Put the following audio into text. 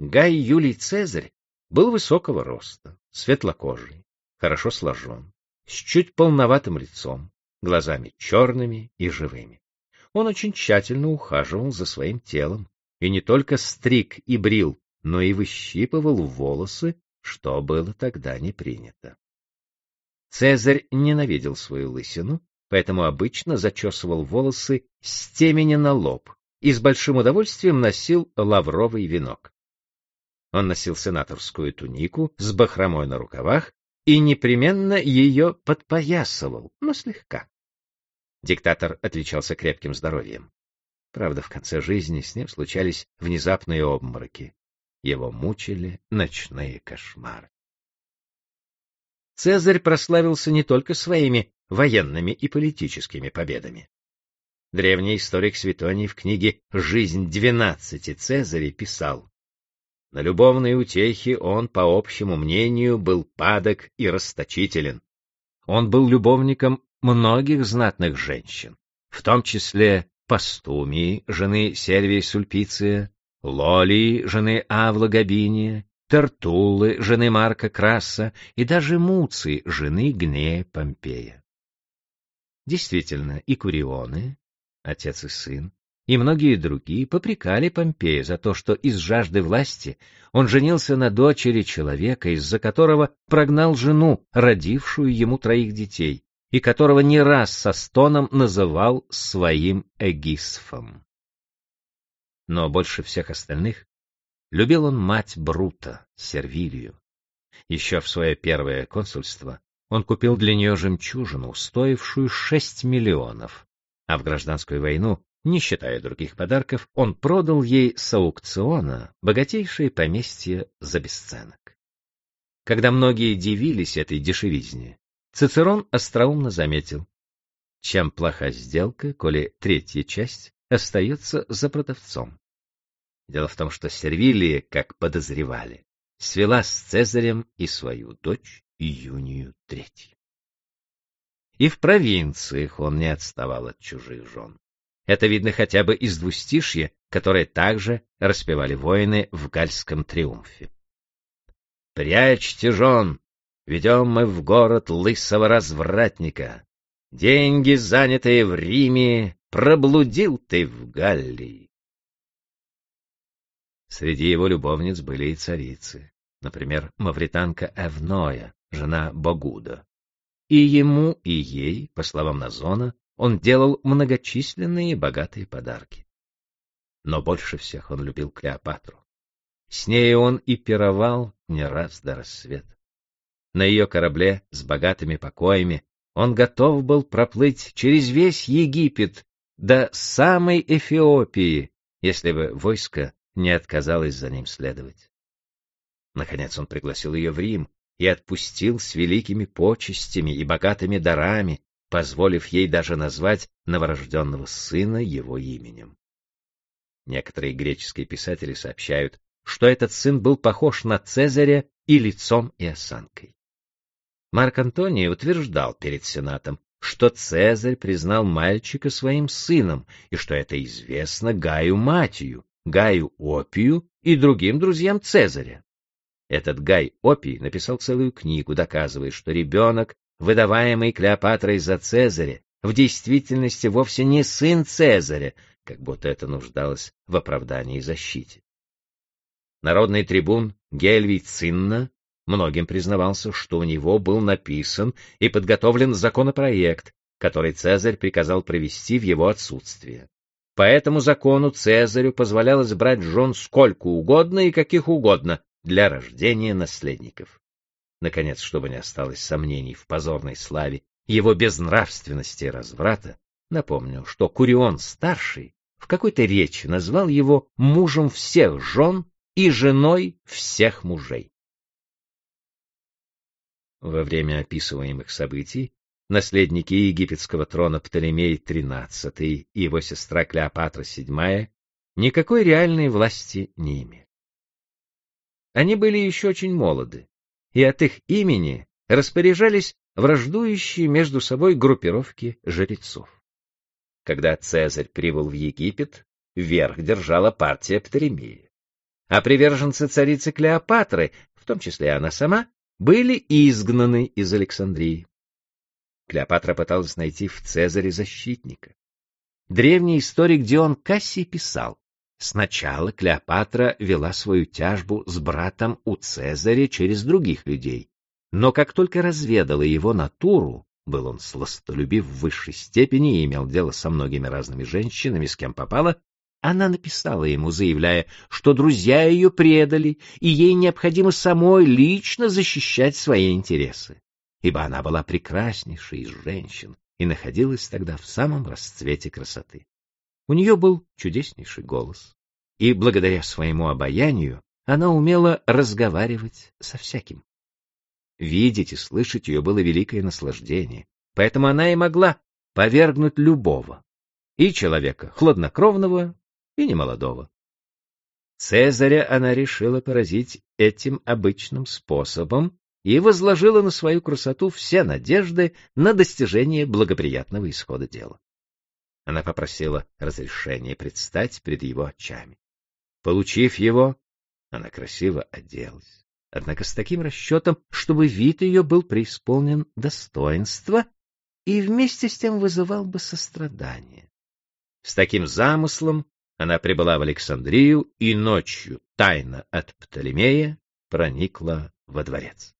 Гай Юлий Цезарь был высокого роста, светлокожий, хорошо сложен, с чуть полноватым лицом, глазами черными и живыми. Он очень тщательно ухаживал за своим телом и не только стриг и брил, но и выщипывал волосы, что было тогда не принято. Цезарь ненавидел свою лысину, поэтому обычно зачесывал волосы с темени на лоб и с большим удовольствием носил лавровый венок. Он носил сенаторскую тунику с бахромой на рукавах и непременно ее подпоясывал, но слегка. Диктатор отличался крепким здоровьем. Правда, в конце жизни с ним случались внезапные обмороки. Его мучили ночные кошмары. Цезарь прославился не только своими военными и политическими победами. Древний историк Светоний в книге «Жизнь двенадцати Цезарей» писал на любовные утехи он, по общему мнению, был падок и расточителен. Он был любовником многих знатных женщин, в том числе Пастумии, жены Сервии Сульпиция, Лолии, жены Авла Габиния, Тертуллы, жены Марка Краса и даже Муци, жены Гнея Помпея. Действительно, и Курионы, отец и сын, и многие другие попрекали Помпея за то, что из жажды власти он женился на дочери человека, из-за которого прогнал жену, родившую ему троих детей, и которого не раз со стоном называл своим эгисфом. Но больше всех остальных любил он мать Брута, Сервилию. Еще в свое первое консульство он купил для нее жемчужину, стоившую шесть миллионов, а в гражданскую войну не считая других подарков, он продал ей с аукциона богатейшее поместье за бесценок. Когда многие дивились этой дешевизне, Цицерон остроумно заметил, чем плоха сделка, коли третья часть остается за продавцом. Дело в том, что Сервилия, как подозревали, свела с Цезарем и свою дочь Июнию Третью. И в провинциях он не отставал от чужих жен. Это видно хотя бы из двустишья, которое также распевали воины в гальском триумфе. «Прячьте жен, ведем мы в город лысого развратника. Деньги, занятые в Риме, проблудил ты в Галлии». Среди его любовниц были и царицы, например, мавританка Эвноя, жена Богуда. И ему, и ей, по словам Назона, он делал многочисленные богатые подарки. Но больше всех он любил Клеопатру. С ней он и пировал не раз до рассвета. На ее корабле с богатыми покоями он готов был проплыть через весь Египет до самой Эфиопии, если бы войско не отказалось за ним следовать. Наконец он пригласил ее в Рим и отпустил с великими почестями и богатыми дарами, позволив ей даже назвать новорожденного сына его именем. Некоторые греческие писатели сообщают, что этот сын был похож на Цезаря и лицом, и осанкой. Марк Антоний утверждал перед Сенатом, что Цезарь признал мальчика своим сыном, и что это известно Гаю Матию, Гаю Опию и другим друзьям Цезаря. Этот Гай Опий написал целую книгу, доказывая, что ребенок выдаваемый Клеопатрой за Цезаря, в действительности вовсе не сын Цезаря, как будто это нуждалось в оправдании и защите. Народный трибун Гельвий Цинна многим признавался, что у него был написан и подготовлен законопроект, который Цезарь приказал провести в его отсутствие. По этому закону Цезарю позволялось брать жен сколько угодно и каких угодно для рождения наследников. Наконец, чтобы не осталось сомнений в позорной славе его безнравственности и разврата, напомню, что Курион-старший в какой-то речи назвал его мужем всех жен и женой всех мужей. Во время описываемых событий наследники египетского трона Птолемей XIII и его сестра Клеопатра VII никакой реальной власти не имели. Они были еще очень молоды, и от их имени распоряжались враждующие между собой группировки жрецов. Когда Цезарь прибыл в Египет, верх держала партия Птолемея. а приверженцы царицы Клеопатры, в том числе она сама, были изгнаны из Александрии. Клеопатра пыталась найти в Цезаре защитника. Древний историк Дион Кассий писал, сначала Клеопатра вела свою тяжбу с братом у Цезаря через других людей, но как только разведала его натуру, был он сластолюбив в высшей степени и имел дело со многими разными женщинами, с кем попало, она написала ему, заявляя, что друзья ее предали, и ей необходимо самой лично защищать свои интересы, ибо она была прекраснейшей из женщин и находилась тогда в самом расцвете красоты. У нее был чудеснейший голос, и благодаря своему обаянию она умела разговаривать со всяким. Видеть и слышать ее было великое наслаждение, поэтому она и могла повергнуть любого, и человека хладнокровного, и немолодого. Цезаря она решила поразить этим обычным способом и возложила на свою красоту все надежды на достижение благоприятного исхода дела. Она попросила разрешения предстать перед его очами. Получив его, она красиво оделась, однако с таким расчетом, чтобы вид ее был преисполнен достоинства и вместе с тем вызывал бы сострадание. С таким замыслом она прибыла в Александрию и ночью, тайно от Птолемея, проникла во дворец.